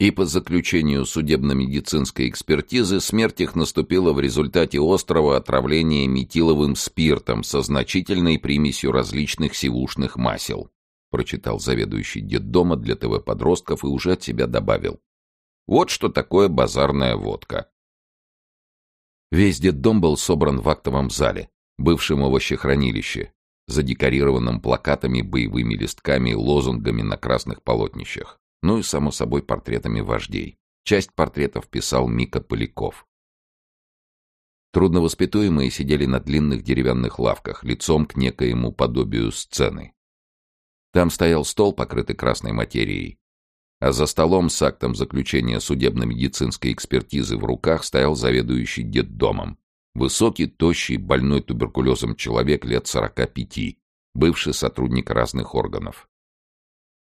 И по заключению судебно-медицинской экспертизы смерть их наступила в результате острого отравления метиловым спиртом со значительной примесью различных сивушных масел, прочитал заведующий детдома для ТВ-подростков и уже от себя добавил. Вот что такое базарная водка. Весь детдом был собран в актовом зале, бывшем овощехранилище, задекорированном плакатами, боевыми листками и лозунгами на красных полотнищах, ну и, само собой, портретами вождей. Часть портретов писал Мика Поляков. Трудновоспитуемые сидели на длинных деревянных лавках, лицом к некоему подобию сцены. Там стоял стол, покрытый красной материей, а за столом с актом заключения судебно-медицинской экспертизы в руках стоял заведующий детдомом, Высокий, тощий, больной туберкулезом человек лет сорока пяти, бывший сотрудник разных органов.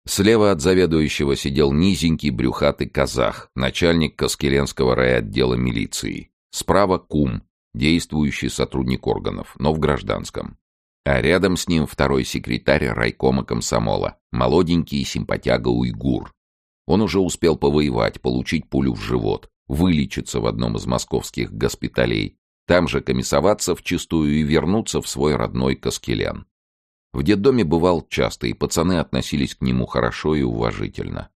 Слева от заведующего сидел низенький брюхатый казах, начальник Каскеленского райотдела милиции. Справа кум, действующий сотрудник органов, но в гражданском. А рядом с ним второй секретарь райкома комсомола, молоденький симпатяга-уйгур. Он уже успел повоевать, получить пулю в живот, вылечиться в одном из московских госпиталей, там же комиссоваться вчистую и вернуться в свой родной Каскелян. В детдоме бывал часто, и пацаны относились к нему хорошо и уважительно.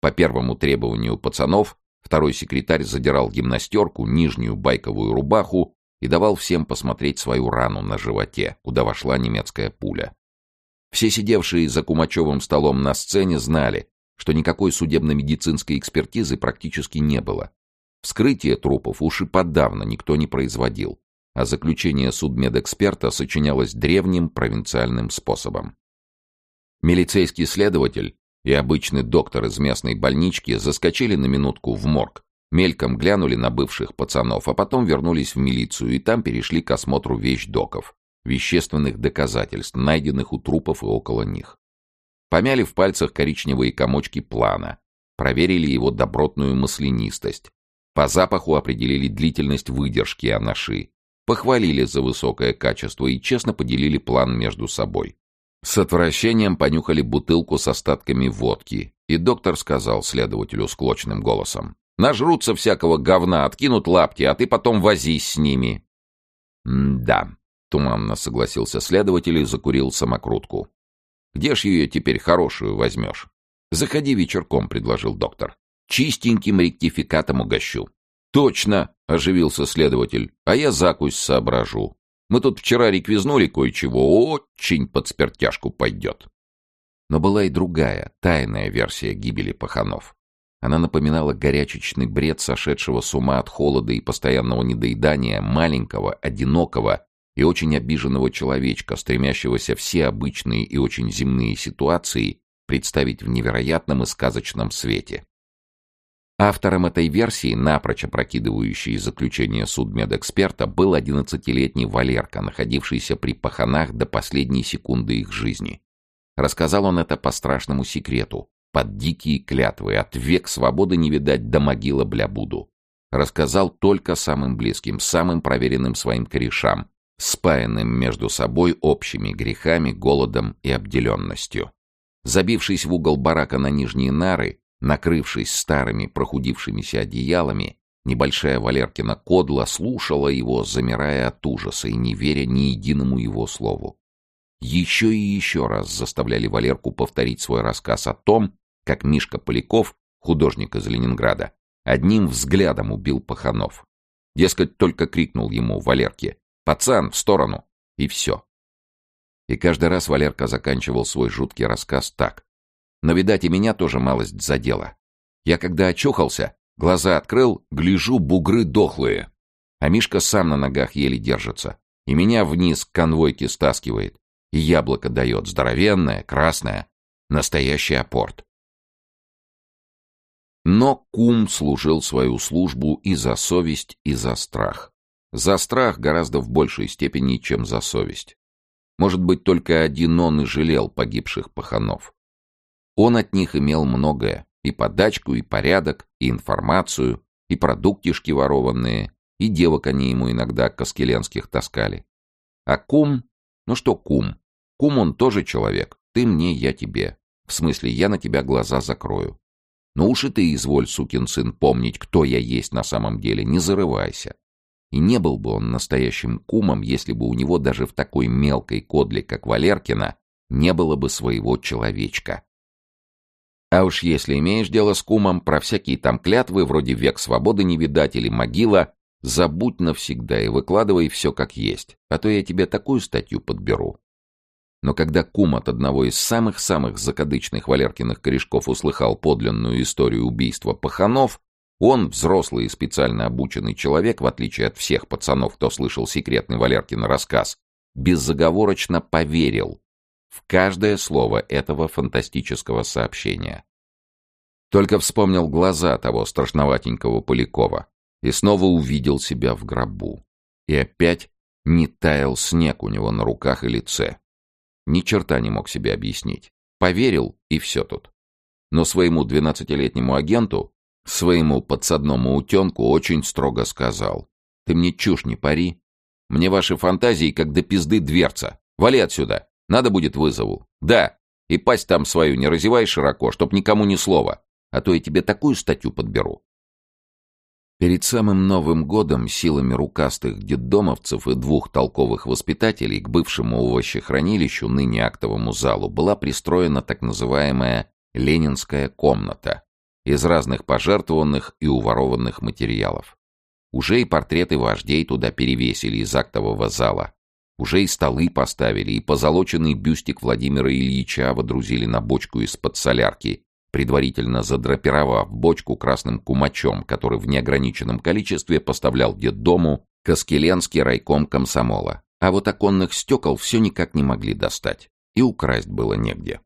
По первому требованию пацанов второй секретарь задирал гимнастерку, нижнюю байковую рубаху и давал всем посмотреть свою рану на животе, куда вошла немецкая пуля. Все сидевшие за Кумачевым столом на сцене знали, что никакой судебно-медицинской экспертизы практически не было, Вскрытие трупов уж и подавно никто не производил, а заключение судмедэксперта сочинялось древним провинциальным способом. Милицейский следователь и обычный доктор из местной больнички заскочили на минутку в морг, мельком глянули на бывших пацанов, а потом вернулись в милицию и там перешли к осмотру вещдоков, вещественных доказательств, найденных у трупов и около них. Помяли в пальцах коричневые комочки плана, проверили его добротную маслянистость, по запаху определили длительность выдержки анаши, похвалили за высокое качество и честно поделили план между собой. С отвращением понюхали бутылку с остатками водки, и доктор сказал следователю склочным голосом. «Нажрутся всякого говна, откинут лапти, а ты потом возись с ними». «Да», — туманно согласился следователь и закурил самокрутку. «Где ж ее теперь хорошую возьмешь?» «Заходи вечерком», — предложил доктор. Чистеньким ректификатом угощу. Точно, оживился следователь. А я закусь соображу. Мы тут вчера реквизнули кое-чего, очень под спиртяшку пойдет. Но была и другая, тайная версия гибели паханов. Она напоминала горячечный бред сошедшего с ума от холода и постоянного недоедания маленького, одинокого и очень обиженного человечка, стремящегося все обычные и очень земные ситуации представить в невероятном и сказочном свете. Автором этой версии, напрочь опрокидывающей заключение судмедэксперта, был 11-летний Валерка, находившийся при паханах до последней секунды их жизни. Рассказал он это по страшному секрету, под дикие клятвы, от век свободы не видать до могила бля буду. Рассказал только самым близким, самым проверенным своим корешам, спаянным между собой общими грехами, голодом и обделенностью. Забившись в угол барака на нижние нары, Накрывшись старыми прохудившимися одеялами, небольшая Валеркина кодла слушала его, замирая от ужаса и не веря ни единому его слову. Еще и еще раз заставляли Валерку повторить свой рассказ о том, как Мишка Поляков, художник из Ленинграда, одним взглядом убил Паханов. Дескать, только крикнул ему Валерке «Пацан, в сторону!» и все. И каждый раз Валерка заканчивал свой жуткий рассказ так. Но, видать, и меня тоже малость задела. Я когда очухался, глаза открыл, гляжу, бугры дохлые. А Мишка сам на ногах еле держится. И меня вниз к конвойке стаскивает. И яблоко дает, здоровенное, красное. Настоящий апорт. Но кум служил свою службу и за совесть, и за страх. За страх гораздо в большей степени, чем за совесть. Может быть, только один он и жалел погибших паханов. Он от них имел многое. И подачку, и порядок, и информацию, и продуктишки ворованные, и девок они ему иногда каскеленских таскали. А кум? Ну что кум? Кум он тоже человек. Ты мне, я тебе. В смысле, я на тебя глаза закрою. Но уж и ты, изволь, сукин сын, помнить, кто я есть на самом деле, не зарывайся. И не был бы он настоящим кумом, если бы у него даже в такой мелкой кодле, как Валеркина, не было бы своего человечка. А уж если имеешь дело с кумом, про всякие там клятвы, вроде «век свободы не видать» или «могила», забудь навсегда и выкладывай все как есть, а то я тебе такую статью подберу. Но когда кум от одного из самых-самых закадычных Валеркиных корешков услыхал подлинную историю убийства паханов, он, взрослый и специально обученный человек, в отличие от всех пацанов, кто слышал секретный Валеркин рассказ, безоговорочно поверил в каждое слово этого фантастического сообщения. Только вспомнил глаза того страшноватенького Полякова и снова увидел себя в гробу. И опять не таял снег у него на руках и лице. Ни черта не мог себе объяснить. Поверил, и все тут. Но своему двенадцатилетнему агенту, своему подсадному утенку очень строго сказал. «Ты мне чушь не пари. Мне ваши фантазии как до пизды дверца. Вали отсюда!» Надо будет вызову. Да. И пасть там свою не разевай широко, чтоб никому ни слова. А то я тебе такую статью подберу. Перед самым Новым годом силами рукастых детдомовцев и двух толковых воспитателей к бывшему овощехранилищу, ныне актовому залу, была пристроена так называемая «Ленинская комната» из разных пожертвованных и уворованных материалов. Уже и портреты вождей туда перевесили из актового зала, уже и столы поставили, и позолоченный бюстик Владимира Ильича водрузили на бочку из-под солярки, предварительно задрапировав бочку красным кумачом, который в неограниченном количестве поставлял детдому Каскеленский райком комсомола. А вот оконных стекол все никак не могли достать, и украсть было негде.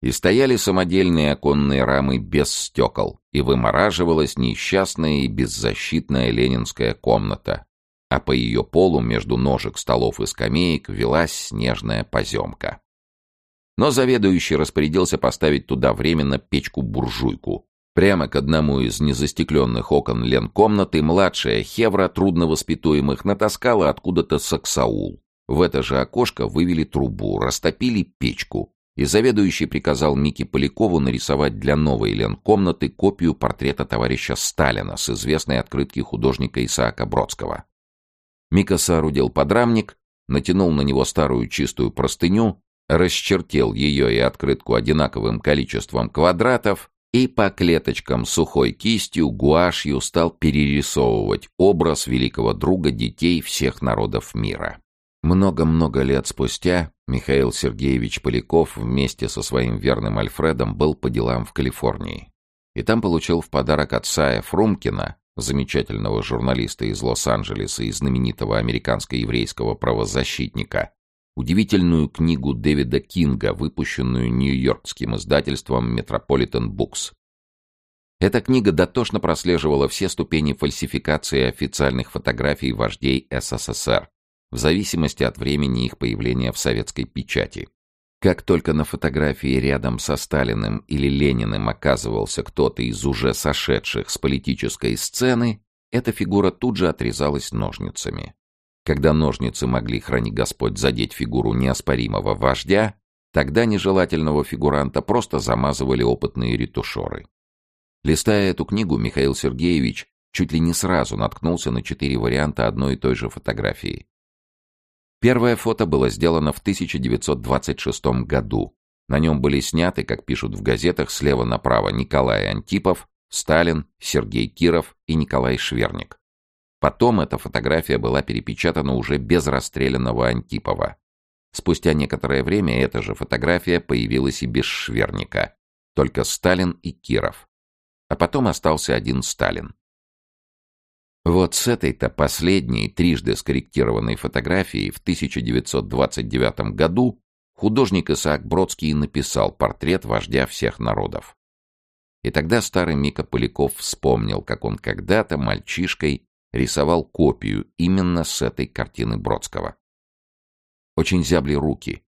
И стояли самодельные оконные рамы без стекол, и вымораживалась несчастная и беззащитная ленинская комната, а по ее полу между ножек столов и скамеек велась снежная поземка. Но заведующий распорядился поставить туда временно печку-буржуйку. Прямо к одному из незастекленных окон ленкомнаты младшая Хевра трудновоспитуемых натаскала откуда-то саксаул. В это же окошко вывели трубу, растопили печку, и заведующий приказал Мике Полякову нарисовать для новой ленкомнаты копию портрета товарища Сталина с известной открытки художника Исаака Бродского. Мика соорудил подрамник, натянул на него старую чистую простыню, расчертил ее и открытку одинаковым количеством квадратов и по клеточкам сухой кистью, гуашью стал перерисовывать образ великого друга детей всех народов мира. Много-много лет спустя Михаил Сергеевич Поляков вместе со своим верным Альфредом был по делам в Калифорнии. И там получил в подарок от Сая замечательного журналиста из Лос-Анджелеса и знаменитого американско-еврейского правозащитника, удивительную книгу Дэвида Кинга, выпущенную нью-йоркским издательством Metropolitan Books. Эта книга дотошно прослеживала все ступени фальсификации официальных фотографий вождей СССР, в зависимости от времени их появления в советской печати. Как только на фотографии рядом со Сталиным или Лениным оказывался кто-то из уже сошедших с политической сцены, эта фигура тут же отрезалась ножницами. Когда ножницы могли, храни Господь, задеть фигуру неоспоримого вождя, тогда нежелательного фигуранта просто замазывали опытные ретушеры. Листая эту книгу, Михаил Сергеевич чуть ли не сразу наткнулся на четыре варианта одной и той же фотографии. Первое фото было сделано в 1926 году. На нем были сняты, как пишут в газетах, слева направо Николай Антипов, Сталин, Сергей Киров и Николай Шверник. Потом эта фотография была перепечатана уже без расстрелянного Антипова. Спустя некоторое время эта же фотография появилась и без Шверника. Только Сталин и Киров. А потом остался один Сталин. Вот с этой-то последней, трижды скорректированной фотографией в 1929 году художник Исаак Бродский написал портрет вождя всех народов. И тогда старый Мика Поляков вспомнил, как он когда-то мальчишкой рисовал копию именно с этой картины Бродского. Очень зябли руки,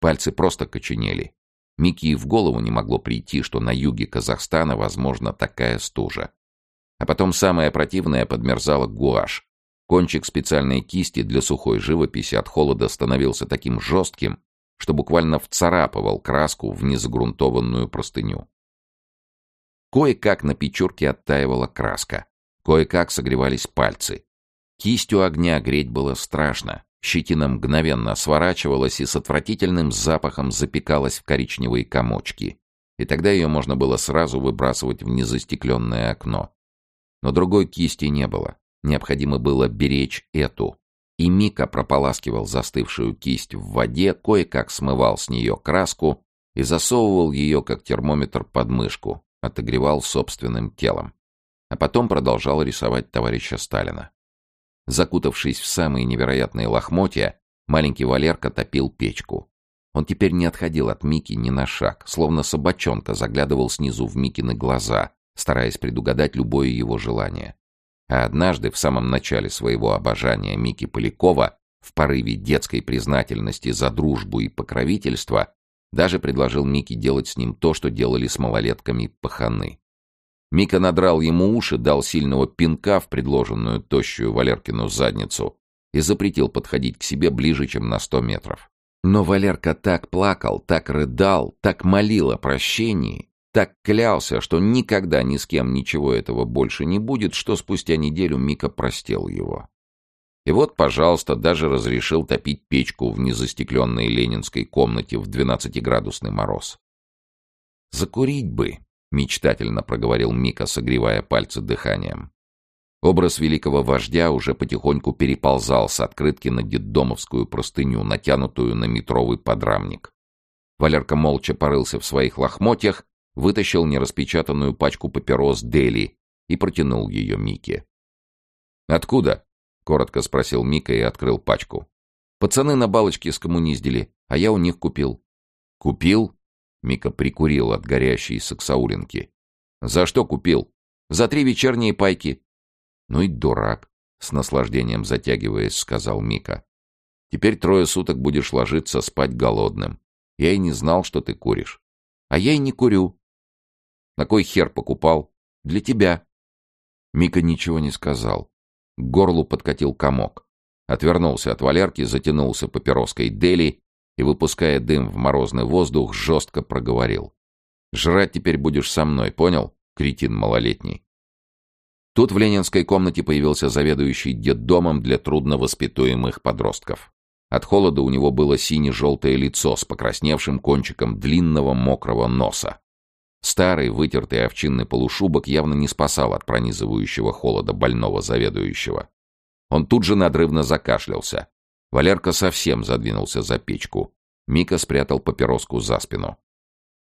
пальцы просто коченели. Мике и в голову не могло прийти, что на юге Казахстана возможна такая стужа. А потом самое противное подмерзало гуашь. Кончик специальной кисти для сухой живописи от холода становился таким жестким, что буквально вцарапывал краску в незагрунтованную простыню. Кое-как на печурке оттаивала краска. Кое-как согревались пальцы. Кистью огня греть было страшно. Щетина мгновенно сворачивалась и с отвратительным запахом запекалась в коричневые комочки. И тогда ее можно было сразу выбрасывать в незастекленное окно. Но другой кисти не было. Необходимо было беречь эту. И Мика прополаскивал застывшую кисть в воде, кое-как смывал с нее краску и засовывал ее, как термометр, под мышку, отогревал собственным телом. А потом продолжал рисовать товарища Сталина. Закутавшись в самые невероятные лохмотья, маленький Валерка топил печку. Он теперь не отходил от Мики ни на шаг, словно собачонка заглядывал снизу в Микины глаза, стараясь предугадать любое его желание. А однажды, в самом начале своего обожания Мики Полякова, в порыве детской признательности за дружбу и покровительство, даже предложил Мике делать с ним то, что делали с малолетками паханы. Мика надрал ему уши, дал сильного пинка в предложенную тощую Валеркину задницу и запретил подходить к себе ближе, чем на сто метров. Но Валерка так плакал, так рыдал, так молил о прощении, так клялся, что никогда ни с кем ничего этого больше не будет, что спустя неделю Мика простил его. И вот, пожалуйста, даже разрешил топить печку в незастекленной ленинской комнате в двенадцатиградусный мороз. «Закурить бы», — мечтательно проговорил Мика, согревая пальцы дыханием. Образ великого вождя уже потихоньку переползал с открытки на детдомовскую простыню, натянутую на метровый подрамник. Валерка молча порылся в своих лохмотьях, вытащил нераспечатанную пачку папирос Дели и протянул ее Мике. «Откуда?» — коротко спросил Мика и открыл пачку. «Пацаны на балочке скоммуниздили, а я у них купил». «Купил?» Мика прикурил от горящей саксаулинки. «За что купил?» «За три вечерние пайки». «Ну и дурак», — с наслаждением затягиваясь, сказал Мика. «Теперь трое суток будешь ложиться спать голодным. Я и не знал, что ты куришь». «А я и не курю». «На кой хер покупал?» «Для тебя». Мика ничего не сказал. К горлу подкатил комок. Отвернулся от Валерки, затянулся папироской Дели и, выпуская дым в морозный воздух, жестко проговорил. «Жрать теперь будешь со мной, понял, кретин малолетний?» Тут в ленинской комнате появился заведующий детдомом для трудновоспитуемых подростков. От холода у него было сине-желтое лицо с покрасневшим кончиком длинного мокрого носа. Старый вытертый овчинный полушубок явно не спасал от пронизывающего холода больного заведующего. Он тут же надрывно закашлялся. Валерка совсем задвинулся за печку. Мика спрятал папироску за спину.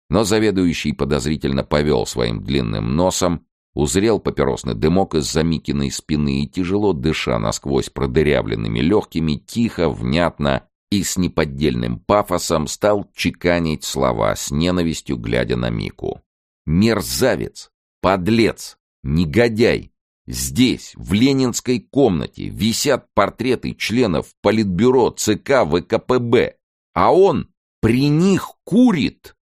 Но заведующий подозрительно повел своим длинным носом, узрел папиросный дымок из-за Микиной спины и, тяжело дыша насквозь продырявленными легкими, тихо, внятно и с неподдельным пафосом стал чеканить слова с ненавистью, глядя на Мику. «Мерзавец! Подлец! Негодяй! Здесь, в ленинской комнате, висят портреты членов Политбюро ЦК ВКПБ, а он при них курит.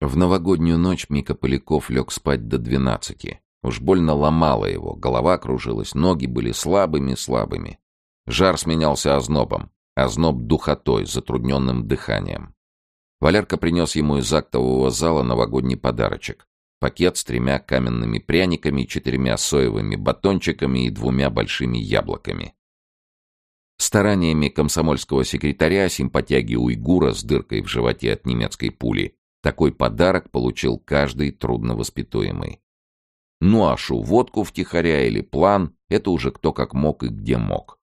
В новогоднюю ночь Мика Поляков лег спать до двенадцати. Уж больно ломало его, голова кружилась, ноги были слабыми-слабыми. Жар сменялся ознобом, озноб духотой, затрудненным дыханием. Валерка принес ему из актового зала новогодний подарочек пакет с тремя каменными пряниками, четырьмя соевыми батончиками и двумя большими яблоками. Стараниями комсомольского секретаря, симпатяги уйгура с дыркой в животе от немецкой пули, такой подарок получил каждый трудновоспитуемый. Ну а шу водку втихаря или план — это уже кто как мог и где мог.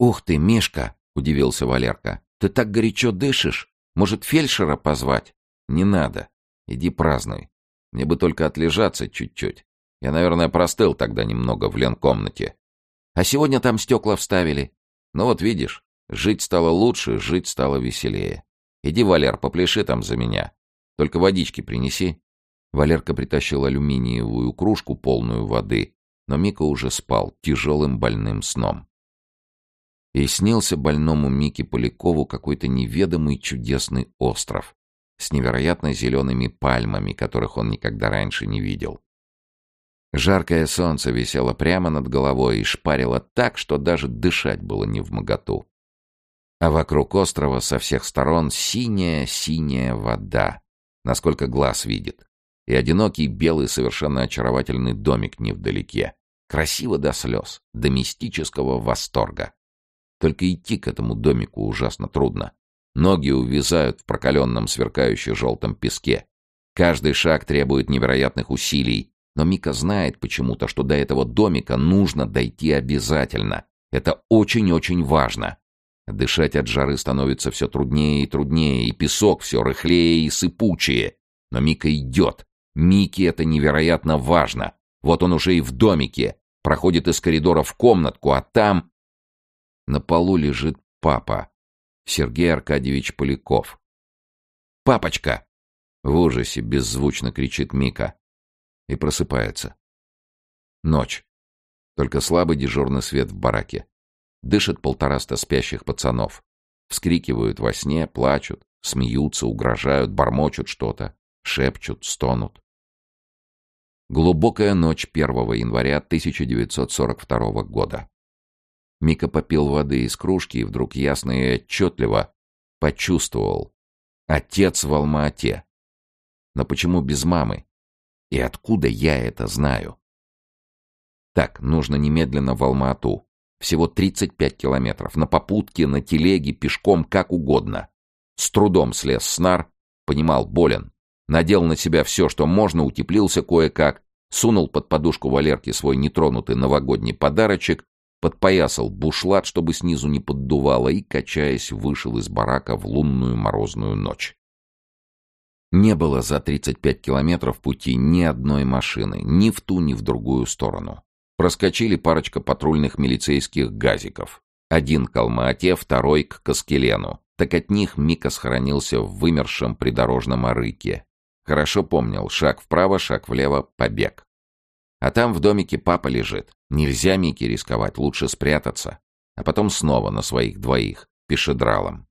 «Ух ты, Мишка!» — удивился Валерка. «Ты так горячо дышишь? Может, фельдшера позвать?» «Не надо. Иди празднуй. Мне бы только отлежаться чуть-чуть. Я, наверное, простыл тогда немного в ленкомнате. А сегодня там стекла вставили. Ну вот видишь, жить стало лучше, жить стало веселее. Иди, Валер, попляши там за меня. Только водички принеси. Валерка притащил алюминиевую кружку, полную воды, но Мика уже спал тяжелым больным сном. И снился больному Мике Полякову какой-то неведомый чудесный остров, с невероятно зелеными пальмами, которых он никогда раньше не видел. Жаркое солнце висело прямо над головой и шпарило так, что даже дышать было не в моготу. А вокруг острова со всех сторон синяя-синяя вода, насколько глаз видит. и одинокий белый совершенно очаровательный домик невдалеке. Красиво до слез, до мистического восторга. Только идти к этому домику ужасно трудно. Ноги увязают в прокаленном сверкающе желтом песке. Каждый шаг требует невероятных усилий, но Мика знает почему-то, что до этого домика нужно дойти обязательно. Это очень-очень важно. Дышать от жары становится все труднее и труднее, и песок все рыхлее и сыпучее. Но Мика идет, Микки это невероятно важно. Вот он уже и в домике. Проходит из коридора в комнатку, а там... На полу лежит папа. Сергей Аркадьевич Поляков. «Папочка!» В ужасе беззвучно кричит Мика. И просыпается. Ночь. Только слабый дежурный свет в бараке. Дышит полтораста спящих пацанов. Вскрикивают во сне, плачут, смеются, угрожают, бормочут что-то шепчут, стонут. Глубокая ночь 1 января 1942 года. Мика попил воды из кружки и вдруг ясно и отчетливо почувствовал. Отец в Алма-Ате. Но почему без мамы? И откуда я это знаю? Так, нужно немедленно в Алма-Ату. Всего 35 километров. На попутке, на телеге, пешком, как угодно. С трудом слез с нар, понимал, болен надел на себя все, что можно, утеплился кое-как, сунул под подушку Валерки свой нетронутый новогодний подарочек, подпоясал бушлат, чтобы снизу не поддувало, и, качаясь, вышел из барака в лунную морозную ночь. Не было за 35 километров пути ни одной машины, ни в ту, ни в другую сторону. Проскочили парочка патрульных милицейских газиков. Один к Алма-Ате, второй к Каскелену. Так от них Мика схоронился в вымершем придорожном арыке, Хорошо помнил, шаг вправо, шаг влево, побег. А там в домике папа лежит. Нельзя Мике рисковать, лучше спрятаться. А потом снова на своих двоих, пешедралом.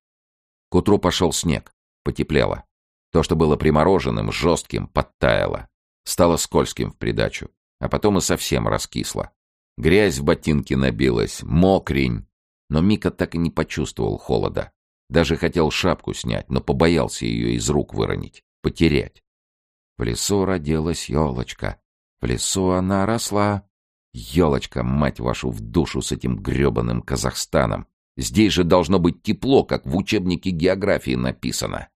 К утру пошел снег. Потеплело. То, что было примороженным, жестким, подтаяло. Стало скользким в придачу. А потом и совсем раскисло. Грязь в ботинке набилась, мокрень. Но Мика так и не почувствовал холода. Даже хотел шапку снять, но побоялся ее из рук выронить, потерять. В лесу родилась елочка. В лесу она росла. Елочка, мать вашу, в душу с этим гребаным Казахстаном. Здесь же должно быть тепло, как в учебнике географии написано.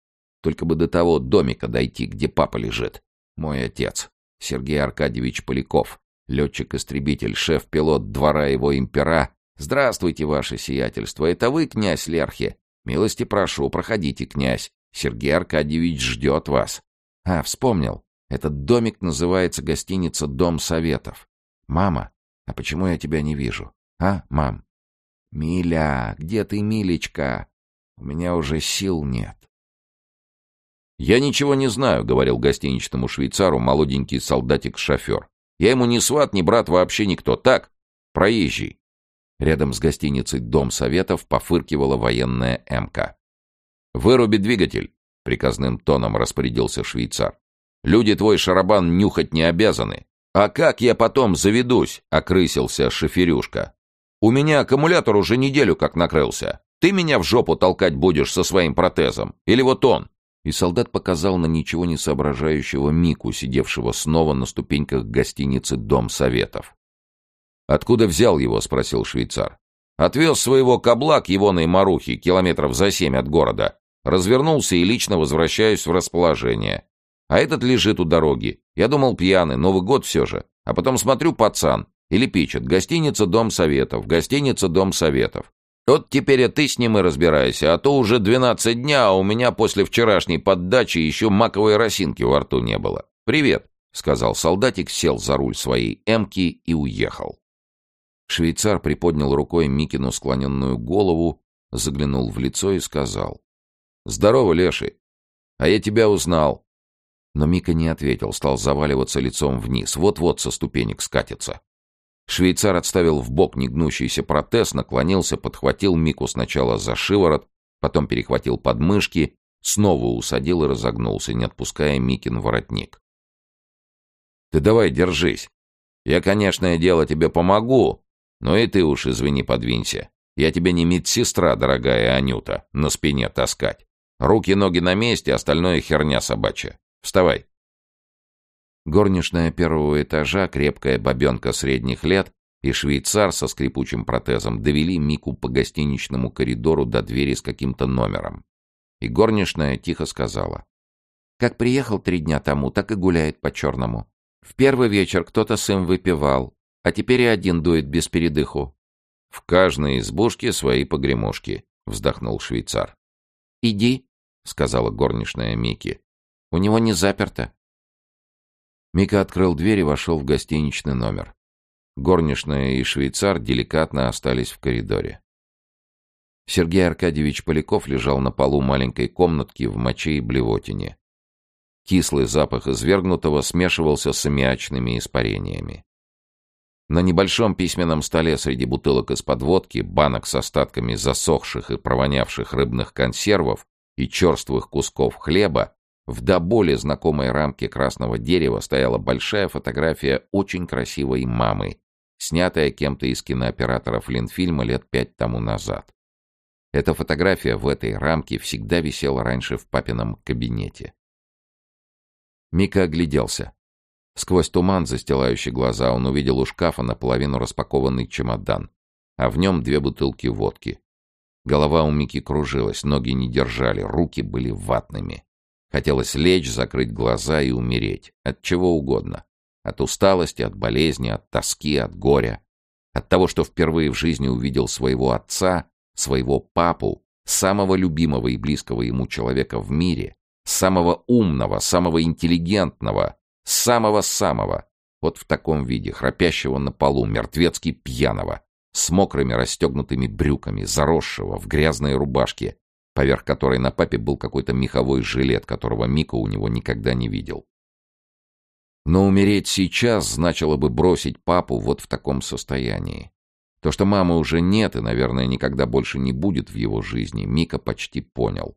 Только бы до того домика дойти, где папа лежит. Мой отец, Сергей Аркадьевич Поляков, летчик-истребитель, шеф-пилот двора его импера. Здравствуйте, ваше сиятельство, это вы, князь Лерхи? Милости прошу, проходите, князь. Сергей Аркадьевич ждет вас. А, вспомнил. Этот домик называется гостиница «Дом Советов». Мама, а почему я тебя не вижу? А, мам? Миля, где ты, милечка? У меня уже сил нет. «Я ничего не знаю», — говорил гостиничному швейцару молоденький солдатик-шофер. «Я ему ни сват, ни брат, вообще никто. Так, проезжий». Рядом с гостиницей «Дом Советов» пофыркивала военная МК. «Выруби двигатель. — приказным тоном распорядился швейцар. «Люди твой шарабан нюхать не обязаны». «А как я потом заведусь?» — окрысился шоферюшка. «У меня аккумулятор уже неделю как накрылся. Ты меня в жопу толкать будешь со своим протезом? Или вот он?» И солдат показал на ничего не соображающего Мику, сидевшего снова на ступеньках гостиницы «Дом Советов». «Откуда взял его?» — спросил швейцар. «Отвез своего кабла к егоной Марухе, километров за семь от города. Развернулся и лично возвращаюсь в расположение. А этот лежит у дороги. Я думал, пьяный, Новый год все же. А потом смотрю, пацан. Или пичет. Гостиница «Дом Советов», гостиница «Дом Советов». Вот теперь и ты с ним и разбирайся, а то уже двенадцать дня, а у меня после вчерашней поддачи еще маковой росинки во рту не было. «Привет», — сказал солдатик, сел за руль своей «Эмки» и уехал. Швейцар приподнял рукой Микину склоненную голову, заглянул в лицо и сказал. «Здорово, Леший. А я тебя узнал». Но Мика не ответил, стал заваливаться лицом вниз. Вот-вот со ступенек скатится. Швейцар отставил в бок негнущийся протез, наклонился, подхватил Мику сначала за шиворот, потом перехватил подмышки, снова усадил и разогнулся, не отпуская Микин воротник. «Ты давай держись. Я, конечно, дело тебе помогу, но и ты уж, извини, подвинься. Я тебе не медсестра, дорогая Анюта, на спине таскать. Руки-ноги на месте, остальное херня собачья. Вставай. Горничная первого этажа, крепкая бабенка средних лет и швейцар со скрипучим протезом довели Мику по гостиничному коридору до двери с каким-то номером. И горничная тихо сказала. «Как приехал три дня тому, так и гуляет по-черному. В первый вечер кто-то с им выпивал, а теперь и один дует без передыху». «В каждой избушке свои погремушки», — вздохнул швейцар. «Иди», — сказала горничная Мики. «У него не заперто». Мика открыл дверь и вошел в гостиничный номер. Горничная и швейцар деликатно остались в коридоре. Сергей Аркадьевич Поляков лежал на полу маленькой комнатки в моче и блевотине. Кислый запах извергнутого смешивался с аммиачными испарениями. На небольшом письменном столе среди бутылок из-под водки, банок с остатками засохших и провонявших рыбных консервов и черствых кусков хлеба в до боли знакомой рамке красного дерева стояла большая фотография очень красивой мамы, снятая кем-то из кинооператоров Ленфильма лет пять тому назад. Эта фотография в этой рамке всегда висела раньше в папином кабинете. Мика огляделся. Сквозь туман, застилающий глаза, он увидел у шкафа наполовину распакованный чемодан, а в нем две бутылки водки. Голова у Мики кружилась, ноги не держали, руки были ватными. Хотелось лечь, закрыть глаза и умереть. От чего угодно. От усталости, от болезни, от тоски, от горя. От того, что впервые в жизни увидел своего отца, своего папу, самого любимого и близкого ему человека в мире, самого умного, самого интеллигентного, самого-самого, вот в таком виде, храпящего на полу, мертвецки пьяного, с мокрыми расстегнутыми брюками, заросшего, в грязной рубашке, поверх которой на папе был какой-то меховой жилет, которого Мика у него никогда не видел. Но умереть сейчас значило бы бросить папу вот в таком состоянии. То, что мамы уже нет и, наверное, никогда больше не будет в его жизни, Мика почти понял.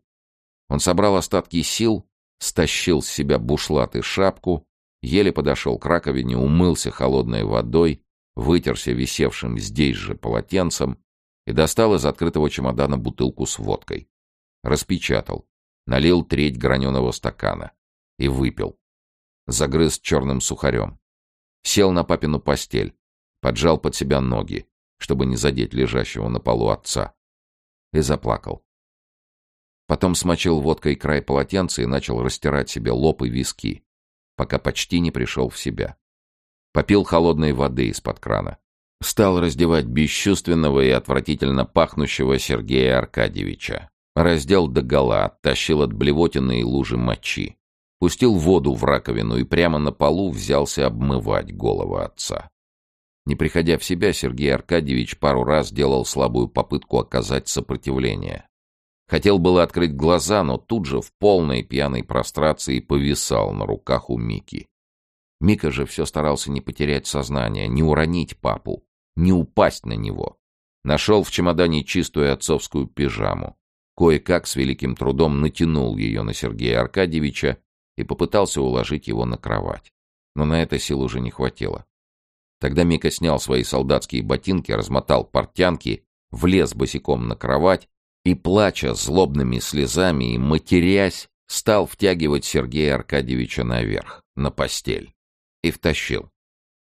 Он собрал остатки сил, стащил с себя бушлат и шапку, еле подошел к раковине, умылся холодной водой, вытерся висевшим здесь же полотенцем и достал из открытого чемодана бутылку с водкой. Распечатал, налил треть граненого стакана и выпил. Загрыз черным сухарем. Сел на папину постель, поджал под себя ноги, чтобы не задеть лежащего на полу отца, и заплакал. Потом смочил водкой край полотенца и начал растирать себе лоб и виски, пока почти не пришел в себя. Попил холодной воды из-под крана. Стал раздевать бесчувственного и отвратительно пахнущего Сергея Аркадьевича. Раздел догола, оттащил от блевотины и лужи мочи. Пустил воду в раковину и прямо на полу взялся обмывать голову отца. Не приходя в себя, Сергей Аркадьевич пару раз делал слабую попытку оказать сопротивление. Хотел было открыть глаза, но тут же в полной пьяной прострации повисал на руках у Мики. Мика же все старался не потерять сознание, не уронить папу, не упасть на него. Нашел в чемодане чистую отцовскую пижаму кое-как с великим трудом натянул ее на Сергея Аркадьевича и попытался уложить его на кровать. Но на это сил уже не хватило. Тогда Мика снял свои солдатские ботинки, размотал портянки, влез босиком на кровать и, плача злобными слезами и матерясь, стал втягивать Сергея Аркадьевича наверх, на постель. И втащил.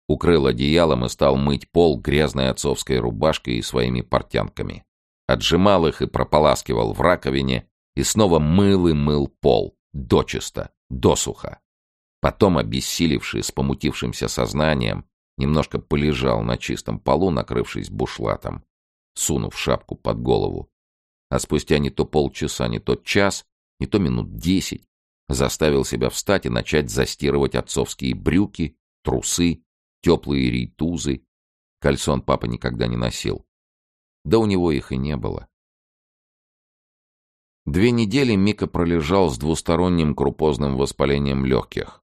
Укрыл одеялом и стал мыть пол грязной отцовской рубашкой и своими портянками отжимал их и прополаскивал в раковине, и снова мыл и мыл пол, дочисто, досуха. Потом, обессилевший, с помутившимся сознанием, немножко полежал на чистом полу, накрывшись бушлатом, сунув шапку под голову. А спустя не то полчаса, не то час, не то минут десять, заставил себя встать и начать застирывать отцовские брюки, трусы, теплые рейтузы. Кальсон папа никогда не носил. Да у него их и не было. Две недели Мика пролежал с двусторонним крупозным воспалением легких.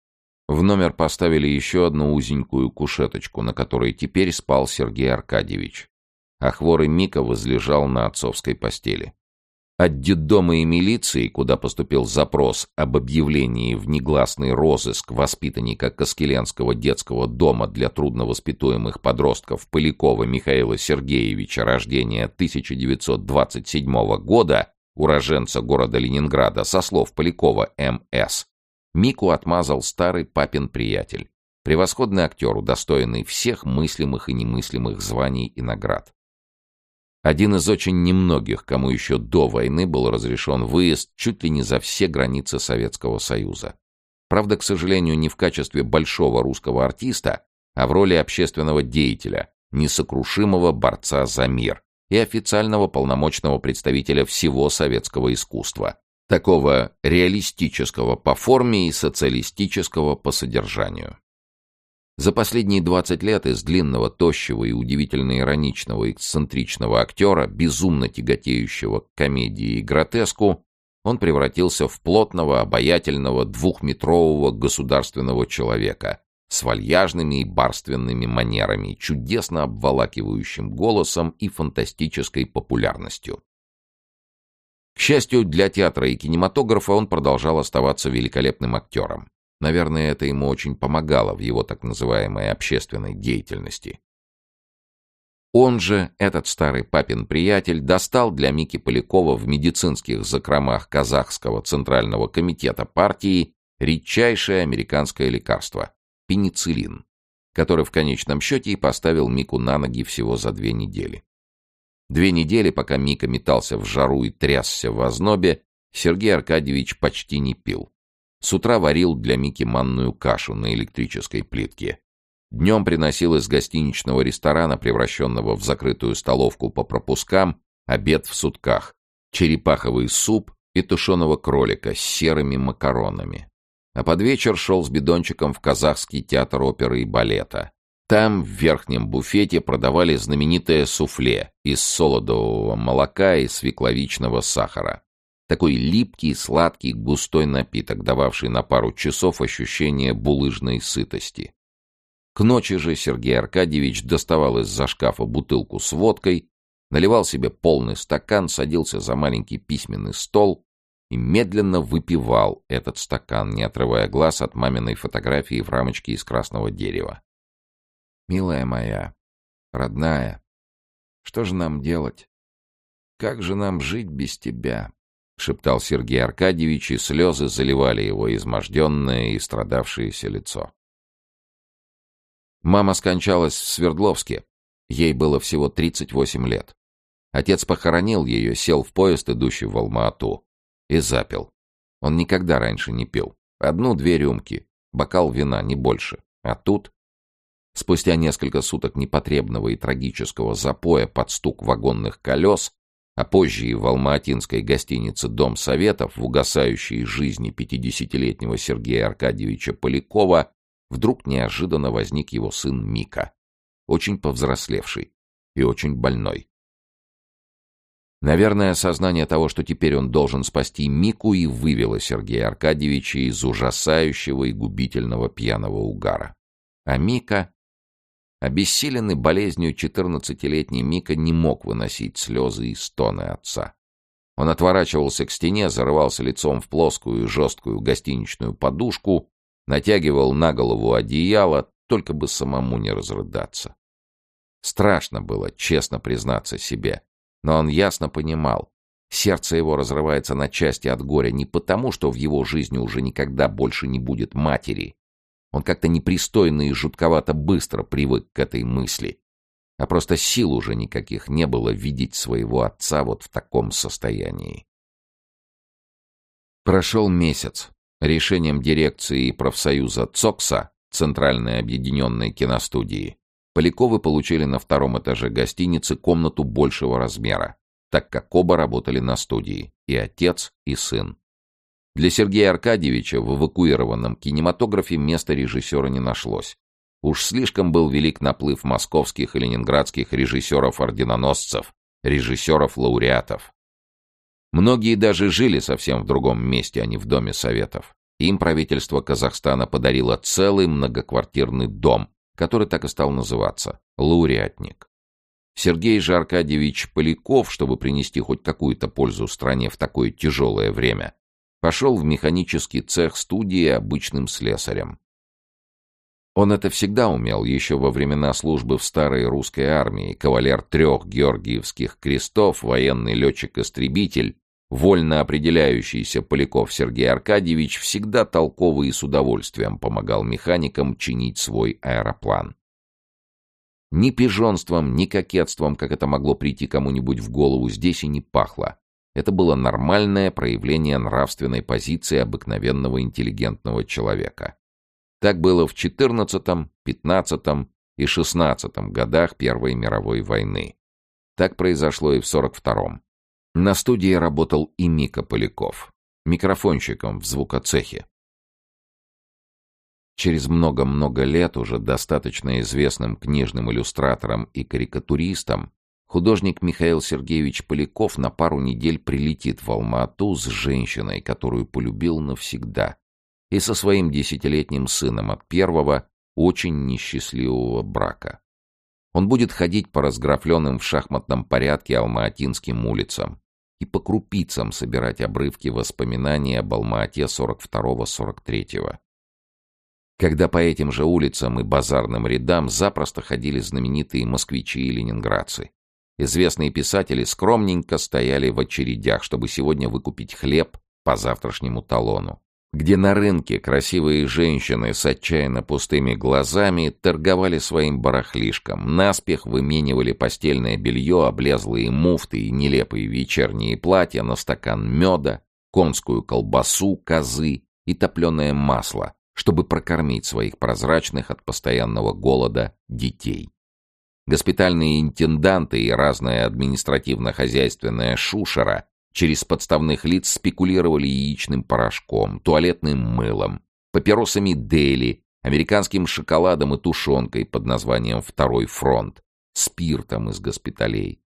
В номер поставили еще одну узенькую кушеточку, на которой теперь спал Сергей Аркадьевич. А хворый Мика возлежал на отцовской постели. От детдома и милиции, куда поступил запрос об объявлении в негласный розыск воспитанника Каскеленского детского дома для трудновоспитуемых подростков Полякова Михаила Сергеевича рождения 1927 года, уроженца города Ленинграда, со слов Полякова М.С., Мику отмазал старый папин приятель, превосходный актер, удостоенный всех мыслимых и немыслимых званий и наград. Один из очень немногих, кому еще до войны был разрешен выезд чуть ли не за все границы Советского Союза. Правда, к сожалению, не в качестве большого русского артиста, а в роли общественного деятеля, несокрушимого борца за мир и официального полномочного представителя всего советского искусства, такого реалистического по форме и социалистического по содержанию. За последние 20 лет из длинного, тощего и удивительно ироничного эксцентричного актера, безумно тяготеющего к комедии и гротеску, он превратился в плотного, обаятельного, двухметрового государственного человека с вальяжными и барственными манерами, чудесно обволакивающим голосом и фантастической популярностью. К счастью, для театра и кинематографа он продолжал оставаться великолепным актером. Наверное, это ему очень помогало в его так называемой общественной деятельности. Он же, этот старый папин приятель, достал для Мики Полякова в медицинских закромах Казахского Центрального комитета партии редчайшее американское лекарство – пенициллин, который в конечном счете и поставил Мику на ноги всего за две недели. Две недели, пока Мика метался в жару и трясся в ознобе, Сергей Аркадьевич почти не пил. С утра варил для Мики манную кашу на электрической плитке. Днем приносил из гостиничного ресторана, превращенного в закрытую столовку по пропускам, обед в сутках, черепаховый суп и тушеного кролика с серыми макаронами. А под вечер шел с бидончиком в казахский театр оперы и балета. Там, в верхнем буфете, продавали знаменитое суфле из солодового молока и свекловичного сахара. Такой липкий, сладкий, густой напиток, дававший на пару часов ощущение булыжной сытости. К ночи же Сергей Аркадьевич доставал из-за шкафа бутылку с водкой, наливал себе полный стакан, садился за маленький письменный стол и медленно выпивал этот стакан, не отрывая глаз от маминой фотографии в рамочке из красного дерева. Милая моя, родная, что же нам делать? Как же нам жить без тебя? Шептал Сергей Аркадьевич, и слезы заливали его изможденное и страдавшееся лицо. Мама скончалась в Свердловске. Ей было всего 38 лет. Отец похоронил ее, сел в поезд, идущий в Алма-Ату, и запил. Он никогда раньше не пил. Одну-две рюмки, бокал вина, не больше. А тут Спустя несколько суток непотребного и трагического запоя под стук вагонных колес, а позже и в алматинской гостинице «Дом Советов» в угасающей жизни пятидесятилетнего Сергея Аркадьевича Полякова вдруг неожиданно возник его сын Мика, очень повзрослевший и очень больной. Наверное, осознание того, что теперь он должен спасти Мику, и вывело Сергея Аркадьевича из ужасающего и губительного пьяного угара. А Мика Обессиленный болезнью четырнадцатилетний Мика не мог выносить слезы и стоны отца. Он отворачивался к стене, зарывался лицом в плоскую и жесткую гостиничную подушку, натягивал на голову одеяло, только бы самому не разрыдаться. Страшно было, честно признаться себе, но он ясно понимал, сердце его разрывается на части от горя не потому, что в его жизни уже никогда больше не будет матери, он как-то непристойно и жутковато быстро привык к этой мысли. А просто сил уже никаких не было видеть своего отца вот в таком состоянии. Прошел месяц. Решением дирекции профсоюза ЦОКСа, Центральной объединенной киностудии, Поляковы получили на втором этаже гостиницы комнату большего размера, так как оба работали на студии, и отец, и сын. Для Сергея Аркадьевича в эвакуированном кинематографе места режиссера не нашлось. Уж слишком был велик наплыв московских и ленинградских режиссеров-орденоносцев, режиссеров-лауреатов. Многие даже жили совсем в другом месте, а не в Доме Советов. Им правительство Казахстана подарило целый многоквартирный дом, который так и стал называться – «Лауреатник». Сергей же Аркадьевич Поляков, чтобы принести хоть какую-то пользу стране в такое тяжелое время, Пошел в механический цех студии обычным слесарем. Он это всегда умел еще во времена службы в старой русской армии, кавалер трех георгиевских крестов, военный летчик-истребитель, Вольно определяющийся Поляков Сергей Аркадьевич всегда толково и с удовольствием помогал механикам чинить свой аэроплан. Ни пижонством, ни кокетством, как это могло прийти кому-нибудь в голову, здесь и не пахло. Это было нормальное проявление нравственной позиции обыкновенного интеллигентного человека. Так было в XIV, XV и XVI годах Первой мировой войны. Так произошло и в 42-м. На студии работал и Мика Поляков, микрофонщиком в звукоцехе. Через много-много лет уже достаточно известным книжным иллюстратором и карикатуристом художник Михаил Сергеевич Поляков на пару недель прилетит в Алма-Ату с женщиной, которую полюбил навсегда, и со своим десятилетним сыном от первого, очень несчастливого брака. Он будет ходить по разграфленным в шахматном порядке алмаатинским улицам и по крупицам собирать обрывки воспоминаний об Алма-Ате 42-43. Когда по этим же улицам и базарным рядам запросто ходили знаменитые москвичи и ленинградцы. Известные писатели скромненько стояли в очередях, чтобы сегодня выкупить хлеб по завтрашнему талону. Где на рынке красивые женщины с отчаянно пустыми глазами торговали своим барахлишком, наспех выменивали постельное белье, облезлые муфты и нелепые вечерние платья на стакан меда, конскую колбасу, козы и топленое масло, чтобы прокормить своих прозрачных от постоянного голода детей. Госпитальные интенданты и разная административно-хозяйственная шушера через подставных лиц спекулировали яичным порошком, туалетным мылом, папиросами Дели, американским шоколадом и тушенкой под названием «Второй фронт», спиртом из госпиталей.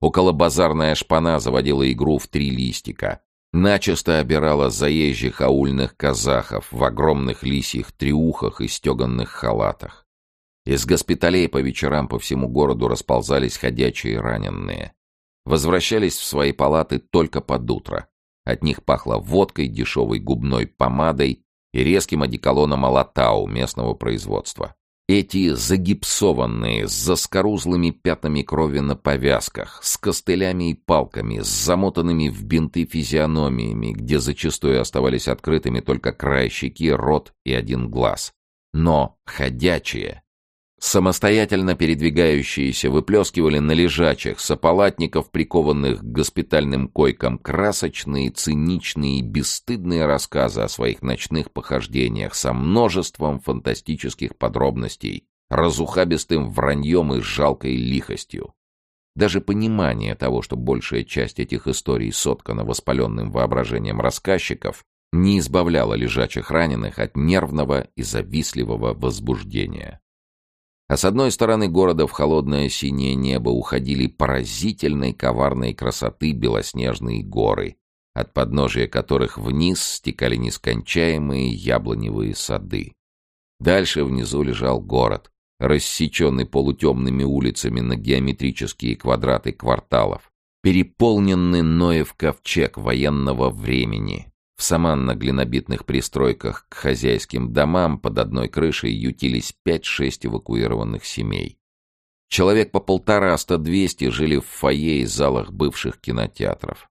Около базарная шпана заводила игру в три листика, начисто обирала заезжих аульных казахов в огромных лисьих триухах и стеганных халатах. Из госпиталей по вечерам по всему городу расползались ходячие раненые. Возвращались в свои палаты только под утро. От них пахло водкой, дешевой губной помадой и резким одеколоном Алатау местного производства. Эти загипсованные, с заскорузлыми пятнами крови на повязках, с костылями и палками, с замотанными в бинты физиономиями, где зачастую оставались открытыми только край щеки, рот и один глаз. Но ходячие, Самостоятельно передвигающиеся выплескивали на лежачих сопалатников, прикованных к госпитальным койкам, красочные, циничные и бесстыдные рассказы о своих ночных похождениях со множеством фантастических подробностей, разухабистым враньем и жалкой лихостью. Даже понимание того, что большая часть этих историй соткана воспаленным воображением рассказчиков, не избавляло лежачих раненых от нервного и завистливого возбуждения. А с одной стороны города в холодное синее небо уходили поразительной коварной красоты белоснежные горы, от подножия которых вниз стекали нескончаемые яблоневые сады. Дальше внизу лежал город, рассеченный полутемными улицами на геометрические квадраты кварталов, переполненный Ноев ковчег военного времени, в саманно-глинобитных пристройках к хозяйским домам под одной крышей ютились пять-шесть эвакуированных семей. Человек по полтора-ста-двести жили в фойе и залах бывших кинотеатров.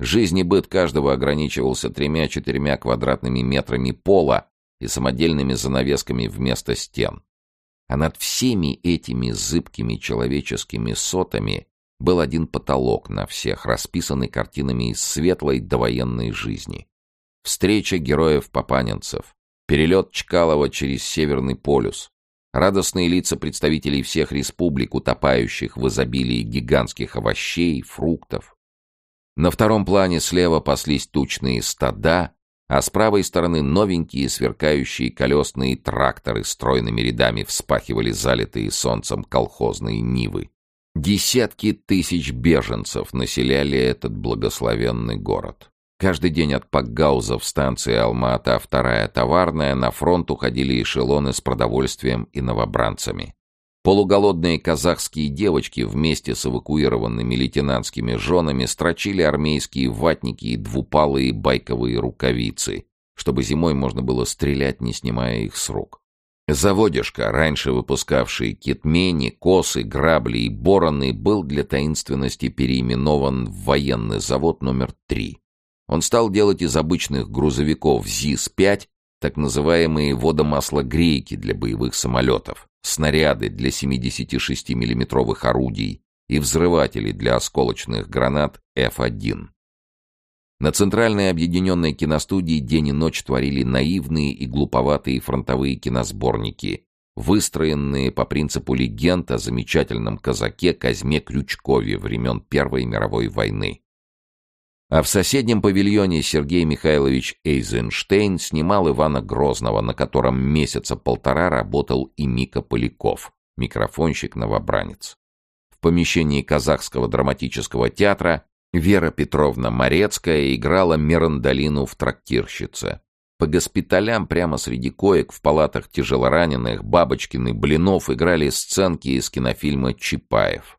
Жизнь и быт каждого ограничивался тремя-четырьмя квадратными метрами пола и самодельными занавесками вместо стен. А над всеми этими зыбкими человеческими сотами был один потолок на всех, расписанный картинами из светлой довоенной жизни. Встреча героев-папанинцев, перелет Чкалова через Северный полюс, радостные лица представителей всех республик, утопающих в изобилии гигантских овощей, фруктов. На втором плане слева паслись тучные стада, а с правой стороны новенькие сверкающие колесные тракторы стройными рядами вспахивали залитые солнцем колхозные нивы. Десятки тысяч беженцев населяли этот благословенный город. Каждый день от Пакгауза в станции Алма-Ата вторая товарная на фронт уходили эшелоны с продовольствием и новобранцами. Полуголодные казахские девочки вместе с эвакуированными лейтенантскими женами строчили армейские ватники и двупалые байковые рукавицы, чтобы зимой можно было стрелять, не снимая их с рук. Заводишка, раньше выпускавший китмени, косы, грабли и бороны, был для таинственности переименован в военный завод номер 3. Он стал делать из обычных грузовиков ЗИС-5 так называемые водомаслогрейки для боевых самолетов, снаряды для 76 миллиметровых орудий и взрыватели для осколочных гранат F-1. На Центральной объединенной киностудии день и ночь творили наивные и глуповатые фронтовые киносборники, выстроенные по принципу легенд о замечательном казаке Казьме Крючкове времен Первой мировой войны. А в соседнем павильоне Сергей Михайлович Эйзенштейн снимал Ивана Грозного, на котором месяца полтора работал и Мика Поляков, микрофонщик-новобранец. В помещении Казахского драматического театра Вера Петровна Морецкая играла Мирандолину в трактирщице. По госпиталям прямо среди коек в палатах тяжелораненых Бабочкин и Блинов играли сценки из кинофильма «Чапаев».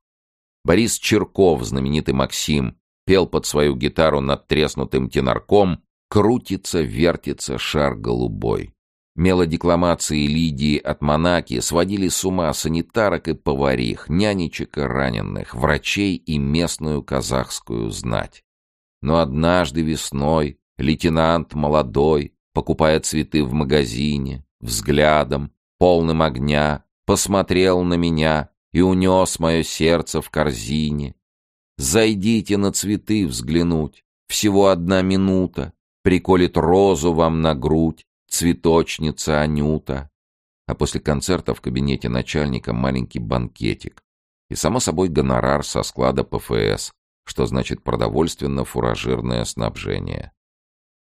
Борис Черков, знаменитый Максим, пел под свою гитару над треснутым тенарком «Крутится, вертится шар голубой». Мелодекламации Лидии от Монаки сводили с ума санитарок и поварих, нянечек и раненых, врачей и местную казахскую знать. Но однажды весной лейтенант молодой, покупая цветы в магазине, взглядом, полным огня, посмотрел на меня и унес мое сердце в корзине. Зайдите на цветы взглянуть, всего одна минута, приколет розу вам на грудь, цветочница Анюта. А после концерта в кабинете начальника маленький банкетик. И, само собой, гонорар со склада ПФС, что значит продовольственно-фуражирное снабжение.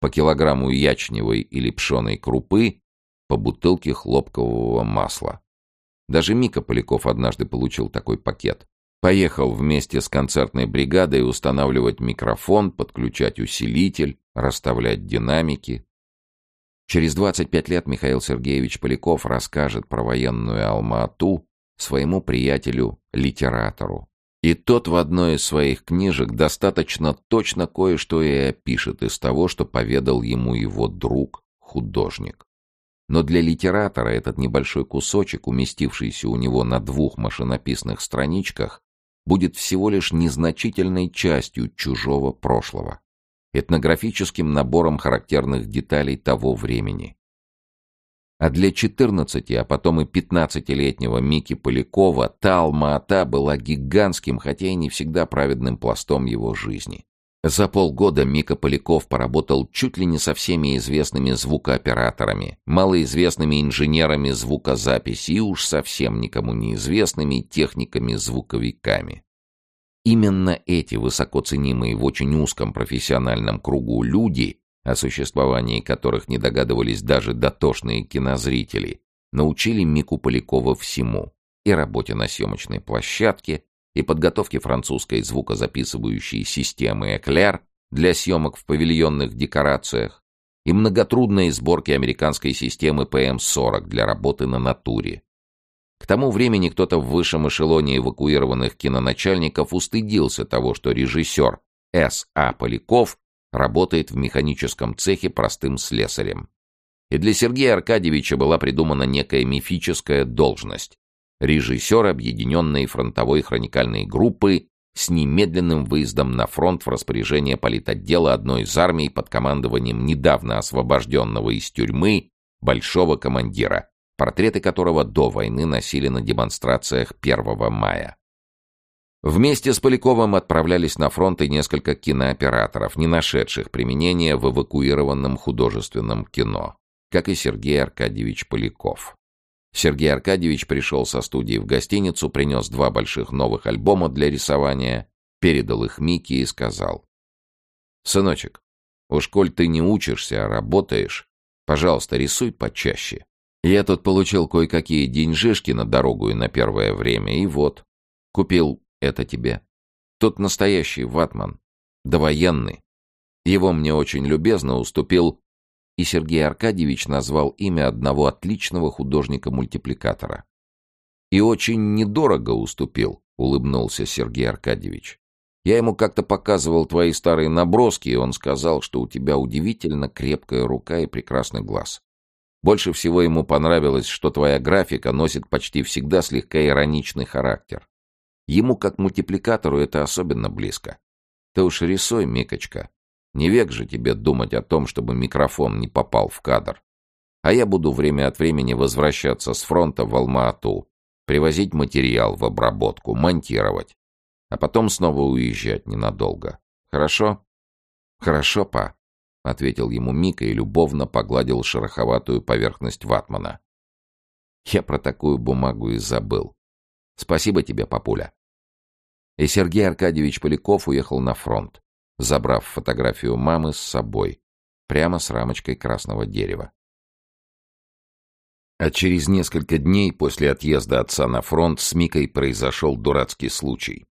По килограмму ячневой или пшеной крупы, по бутылке хлопкового масла. Даже Мика Поляков однажды получил такой пакет. Поехал вместе с концертной бригадой устанавливать микрофон, подключать усилитель, расставлять динамики. Через 25 лет Михаил Сергеевич Поляков расскажет про военную Алма-Ату своему приятелю-литератору. И тот в одной из своих книжек достаточно точно кое-что и опишет из того, что поведал ему его друг-художник. Но для литератора этот небольшой кусочек, уместившийся у него на двух машинописных страничках, будет всего лишь незначительной частью чужого прошлого этнографическим набором характерных деталей того времени. А для 14, а потом и 15-летнего Мики Полякова та Алма-Ата была гигантским, хотя и не всегда праведным пластом его жизни. За полгода Мика Поляков поработал чуть ли не со всеми известными звукооператорами, малоизвестными инженерами звукозаписи и уж совсем никому неизвестными техниками-звуковиками. Именно эти высоко ценимые в очень узком профессиональном кругу люди, о существовании которых не догадывались даже дотошные кинозрители, научили Мику Полякова всему – и работе на съемочной площадке, и подготовке французской звукозаписывающей системы «Эклер» для съемок в павильонных декорациях, и многотрудной сборке американской системы ПМ-40 для работы на натуре. К тому времени кто-то в высшем эшелоне эвакуированных киноначальников устыдился того, что режиссер С.А. Поляков работает в механическом цехе простым слесарем. И для Сергея Аркадьевича была придумана некая мифическая должность – режиссер объединенной фронтовой хроникальной группы с немедленным выездом на фронт в распоряжение политотдела одной из армий под командованием недавно освобожденного из тюрьмы большого командира портреты которого до войны носили на демонстрациях 1 мая. Вместе с Поляковым отправлялись на фронт и несколько кинооператоров, не нашедших применения в эвакуированном художественном кино, как и Сергей Аркадьевич Поляков. Сергей Аркадьевич пришел со студии в гостиницу, принес два больших новых альбома для рисования, передал их Мике и сказал. «Сыночек, уж коль ты не учишься, а работаешь, пожалуйста, рисуй почаще. Я тут получил кое-какие деньжишки на дорогу и на первое время, и вот, купил это тебе. Тут настоящий ватман, довоенный. Его мне очень любезно уступил, и Сергей Аркадьевич назвал имя одного отличного художника-мультипликатора. И очень недорого уступил, улыбнулся Сергей Аркадьевич. Я ему как-то показывал твои старые наброски, и он сказал, что у тебя удивительно крепкая рука и прекрасный глаз. Больше всего ему понравилось, что твоя графика носит почти всегда слегка ироничный характер. Ему, как мультипликатору, это особенно близко. Ты уж рисуй, Микочка. Не век же тебе думать о том, чтобы микрофон не попал в кадр. А я буду время от времени возвращаться с фронта в Алма-Ату, привозить материал в обработку, монтировать, а потом снова уезжать ненадолго. Хорошо? Хорошо, па. — ответил ему Мика и любовно погладил шероховатую поверхность ватмана. «Я про такую бумагу и забыл. Спасибо тебе, папуля». И Сергей Аркадьевич Поляков уехал на фронт, забрав фотографию мамы с собой, прямо с рамочкой красного дерева. А через несколько дней после отъезда отца на фронт с Микой произошел дурацкий случай.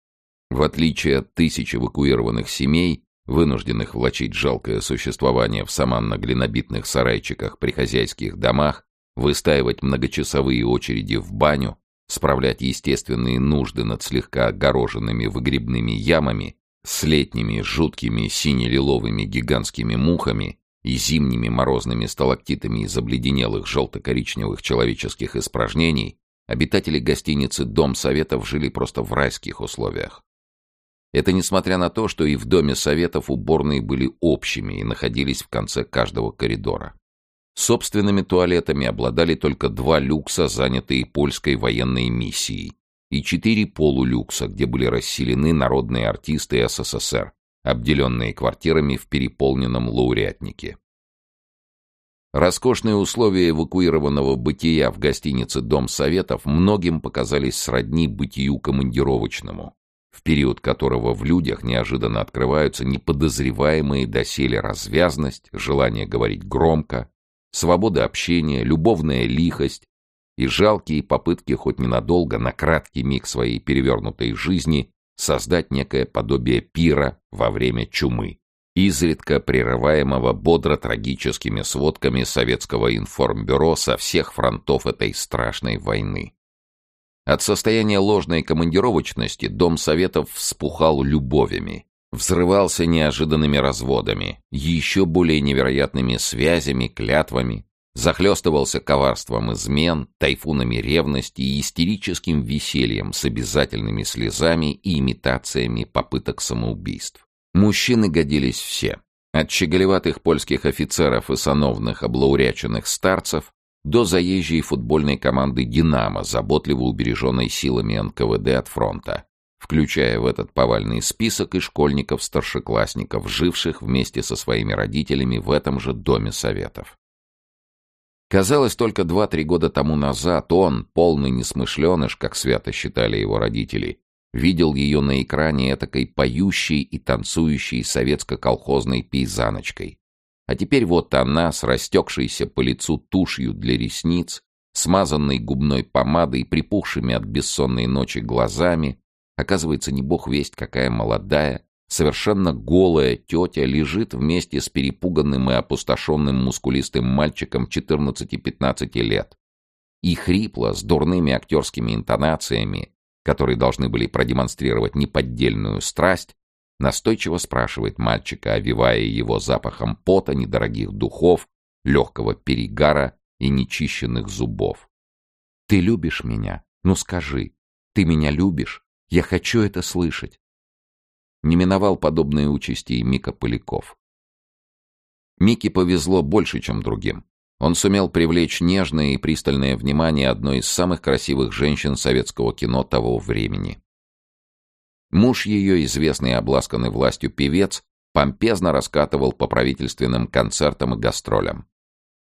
В отличие от тысяч эвакуированных семей, вынужденных влачить жалкое существование в саманно-глинобитных сарайчиках при хозяйских домах, выстаивать многочасовые очереди в баню, справлять естественные нужды над слегка огороженными выгребными ямами с летними жуткими сине-лиловыми гигантскими мухами и зимними морозными сталактитами из обледенелых желто-коричневых человеческих испражнений, обитатели гостиницы «Дом Советов» жили просто в райских условиях. Это несмотря на то, что и в Доме Советов уборные были общими и находились в конце каждого коридора. Собственными туалетами обладали только два люкса, занятые польской военной миссией, и четыре полулюкса, где были расселены народные артисты СССР, обделенные квартирами в переполненном лауреатнике. Роскошные условия эвакуированного бытия в гостинице «Дом Советов» многим показались сродни бытию командировочному в период которого в людях неожиданно открываются неподозреваемые доселе развязность, желание говорить громко, свобода общения, любовная лихость и жалкие попытки хоть ненадолго, на краткий миг своей перевернутой жизни, создать некое подобие пира во время чумы, изредка прерываемого бодро-трагическими сводками Советского информбюро со всех фронтов этой страшной войны. От состояния ложной командировочности Дом Советов вспухал любовями, взрывался неожиданными разводами, еще более невероятными связями, клятвами, захлестывался коварством измен, тайфунами ревности и истерическим весельем с обязательными слезами и имитациями попыток самоубийств. Мужчины годились все. От щеголеватых польских офицеров и сановных облауряченных старцев до заезжей футбольной команды «Динамо», заботливо убереженной силами НКВД от фронта, включая в этот повальный список и школьников-старшеклассников, живших вместе со своими родителями в этом же Доме Советов. Казалось, только два-три года тому назад он, полный несмышленыш, как свято считали его родители, видел ее на экране этакой поющей и танцующей советско-колхозной пейзаночкой, а теперь вот она с растекшейся по лицу тушью для ресниц, смазанной губной помадой, припухшими от бессонной ночи глазами, оказывается, не бог весть какая молодая, совершенно голая тетя лежит вместе с перепуганным и опустошенным мускулистым мальчиком 14-15 лет. И хрипло, с дурными актерскими интонациями, которые должны были продемонстрировать неподдельную страсть, Настойчиво спрашивает мальчика, овивая его запахом пота, недорогих духов, легкого перегара и нечищенных зубов. «Ты любишь меня? Ну скажи. Ты меня любишь? Я хочу это слышать». Не миновал подобные участи и Мика Поляков. Мике повезло больше, чем другим. Он сумел привлечь нежное и пристальное внимание одной из самых красивых женщин советского кино того времени. Муж ее, известный и обласканный властью певец, помпезно раскатывал по правительственным концертам и гастролям.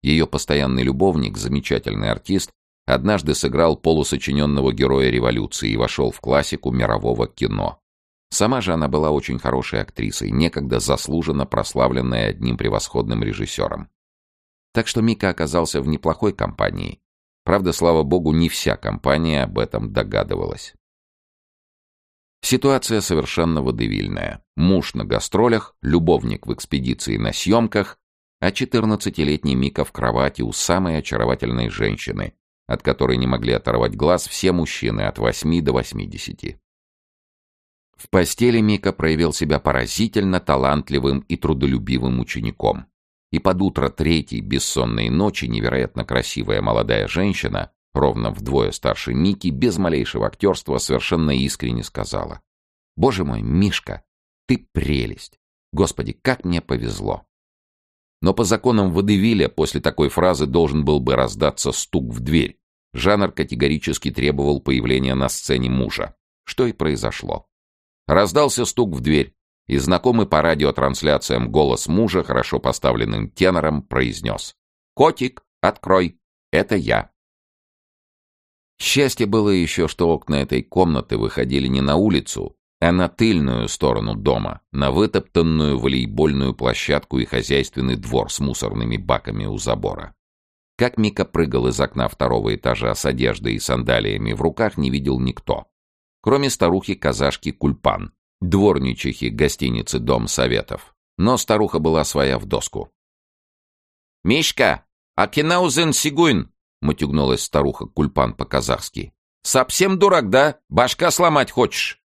Ее постоянный любовник, замечательный артист, однажды сыграл полусочиненного героя революции и вошел в классику мирового кино. Сама же она была очень хорошей актрисой, некогда заслуженно прославленная одним превосходным режиссером. Так что Мика оказался в неплохой компании. Правда, слава богу, не вся компания об этом догадывалась. Ситуация совершенно водевильная. Муж на гастролях, любовник в экспедиции на съемках, а 14-летний Мика в кровати у самой очаровательной женщины, от которой не могли оторвать глаз все мужчины от 8 до 80. В постели Мика проявил себя поразительно талантливым и трудолюбивым учеником. и под утро третьей бессонной ночи невероятно красивая молодая женщина, ровно вдвое старше Мики, без малейшего актерства, совершенно искренне сказала. «Боже мой, Мишка, ты прелесть! Господи, как мне повезло!» Но по законам Водевиля после такой фразы должен был бы раздаться стук в дверь. Жанр категорически требовал появления на сцене мужа. Что и произошло. Раздался стук в дверь, и знакомый по радиотрансляциям голос мужа, хорошо поставленным тенором, произнес «Котик, открой, это я». Счастье было еще, что окна этой комнаты выходили не на улицу, а на тыльную сторону дома, на вытоптанную волейбольную площадку и хозяйственный двор с мусорными баками у забора. Как Мика прыгал из окна второго этажа с одеждой и сандалиями в руках, не видел никто. Кроме старухи-казашки Кульпан, дворничихи гостиницы «Дом Советов». Но старуха была своя в доску. «Мишка, а кенаузен сигуин!» — мутюгнулась старуха Кульпан по-казахски. «Совсем дурак, да? Башка сломать хочешь?»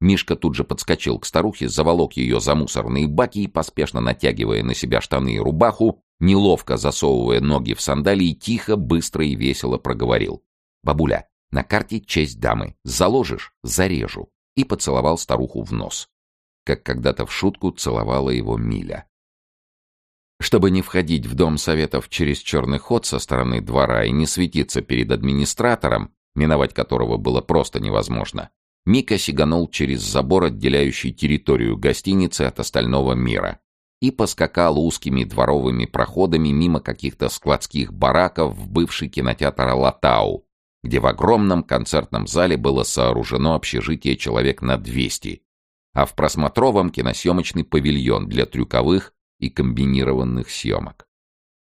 Мишка тут же подскочил к старухе, заволок ее за мусорные баки и, поспешно натягивая на себя штаны и рубаху, неловко засовывая ноги в сандалии, тихо, быстро и весело проговорил. «Бабуля, на карте честь дамы. Заложишь — зарежу и поцеловал старуху в нос, как когда-то в шутку целовала его Миля. Чтобы не входить в дом советов через черный ход со стороны двора и не светиться перед администратором, миновать которого было просто невозможно, Мика сиганул через забор, отделяющий территорию гостиницы от остального мира, и поскакал узкими дворовыми проходами мимо каких-то складских бараков в бывший кинотеатр Латау, где в огромном концертном зале было сооружено общежитие человек на 200, а в просмотровом киносъемочный павильон для трюковых и комбинированных съемок.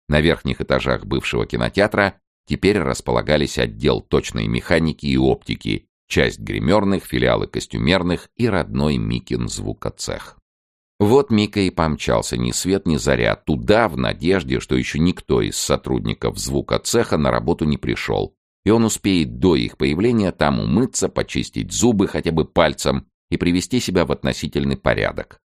На верхних этажах бывшего кинотеатра теперь располагались отдел точной механики и оптики, часть гримерных, филиалы костюмерных и родной Микин звукоцех. Вот Мика и помчался ни свет ни заря туда в надежде, что еще никто из сотрудников звукоцеха на работу не пришел, и он успеет до их появления там умыться, почистить зубы хотя бы пальцем и привести себя в относительный порядок.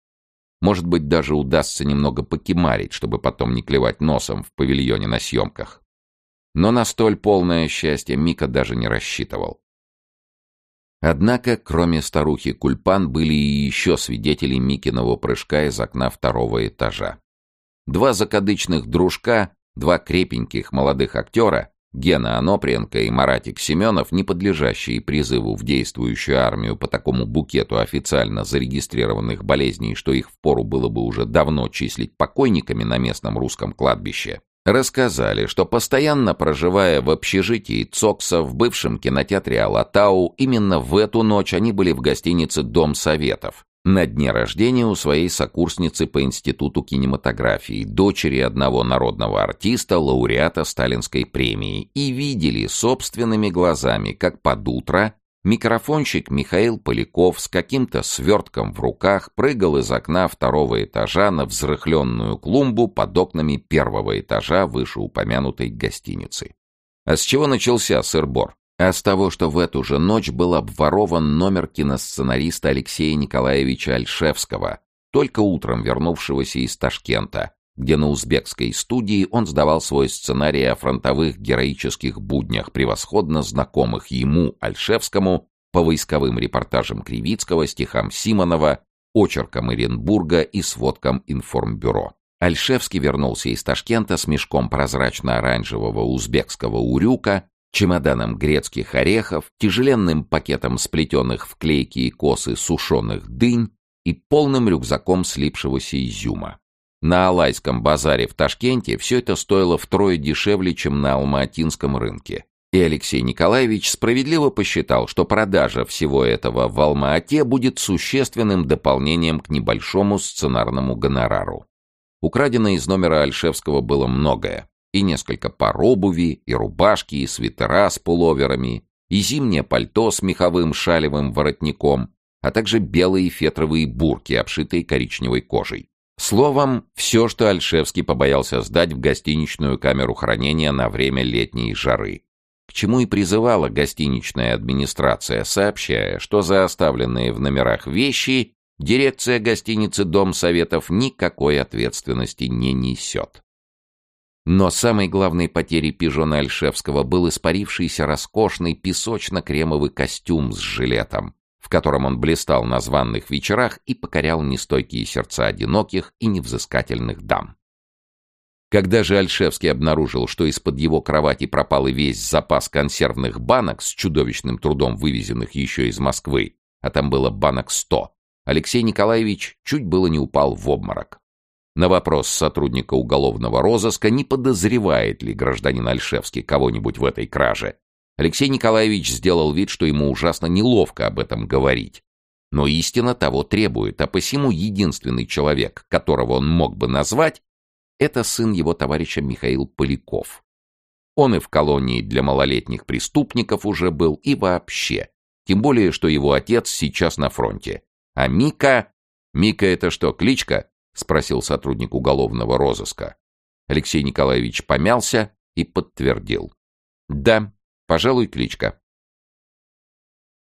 Может быть, даже удастся немного покемарить, чтобы потом не клевать носом в павильоне на съемках. Но на столь полное счастье Мика даже не рассчитывал. Однако, кроме старухи Кульпан, были и еще свидетели Микиного прыжка из окна второго этажа. Два закадычных дружка, два крепеньких молодых актера, Гена Анопренко и Маратик Семенов, не подлежащие призыву в действующую армию по такому букету официально зарегистрированных болезней, что их впору было бы уже давно числить покойниками на местном русском кладбище, рассказали, что постоянно проживая в общежитии Цокса в бывшем кинотеатре Алатау, именно в эту ночь они были в гостинице «Дом Советов», на дне рождения у своей сокурсницы по Институту кинематографии, дочери одного народного артиста, лауреата Сталинской премии, и видели собственными глазами, как под утро микрофонщик Михаил Поляков с каким-то свертком в руках прыгал из окна второго этажа на взрыхленную клумбу под окнами первого этажа вышеупомянутой гостиницы. А с чего начался сыр-бор? А с того, что в эту же ночь был обворован номер киносценариста Алексея Николаевича Альшевского, только утром вернувшегося из Ташкента, где на узбекской студии он сдавал свой сценарий о фронтовых героических буднях, превосходно знакомых ему, Альшевскому, по войсковым репортажам Кривицкого, стихам Симонова, очеркам Оренбурга и сводкам информбюро. Альшевский вернулся из Ташкента с мешком прозрачно-оранжевого узбекского урюка чемоданом грецких орехов, тяжеленным пакетом сплетенных в клейки и косы сушеных дынь и полным рюкзаком слипшегося изюма. На Алайском базаре в Ташкенте все это стоило втрое дешевле, чем на Алматинском рынке. И Алексей Николаевич справедливо посчитал, что продажа всего этого в Алма-Ате будет существенным дополнением к небольшому сценарному гонорару. Украдено из номера Альшевского было многое и несколько пар обуви, и рубашки, и свитера с пуловерами, и зимнее пальто с меховым шалевым воротником, а также белые фетровые бурки, обшитые коричневой кожей. Словом, все, что Альшевский побоялся сдать в гостиничную камеру хранения на время летней жары. К чему и призывала гостиничная администрация, сообщая, что за оставленные в номерах вещи Дирекция гостиницы «Дом Советов» никакой ответственности не несет. Но самой главной потерей пижона Альшевского был испарившийся роскошный песочно-кремовый костюм с жилетом, в котором он блистал на званных вечерах и покорял нестойкие сердца одиноких и невзыскательных дам. Когда же Альшевский обнаружил, что из-под его кровати пропал и весь запас консервных банок с чудовищным трудом вывезенных еще из Москвы, а там было банок сто, Алексей Николаевич чуть было не упал в обморок. На вопрос сотрудника уголовного розыска, не подозревает ли гражданин Альшевский кого-нибудь в этой краже, Алексей Николаевич сделал вид, что ему ужасно неловко об этом говорить. Но истина того требует, а посему единственный человек, которого он мог бы назвать, это сын его товарища Михаил Поляков. Он и в колонии для малолетних преступников уже был, и вообще. Тем более, что его отец сейчас на фронте. А Мика... Мика это что, кличка? — спросил сотрудник уголовного розыска. Алексей Николаевич помялся и подтвердил. «Да, пожалуй, кличка».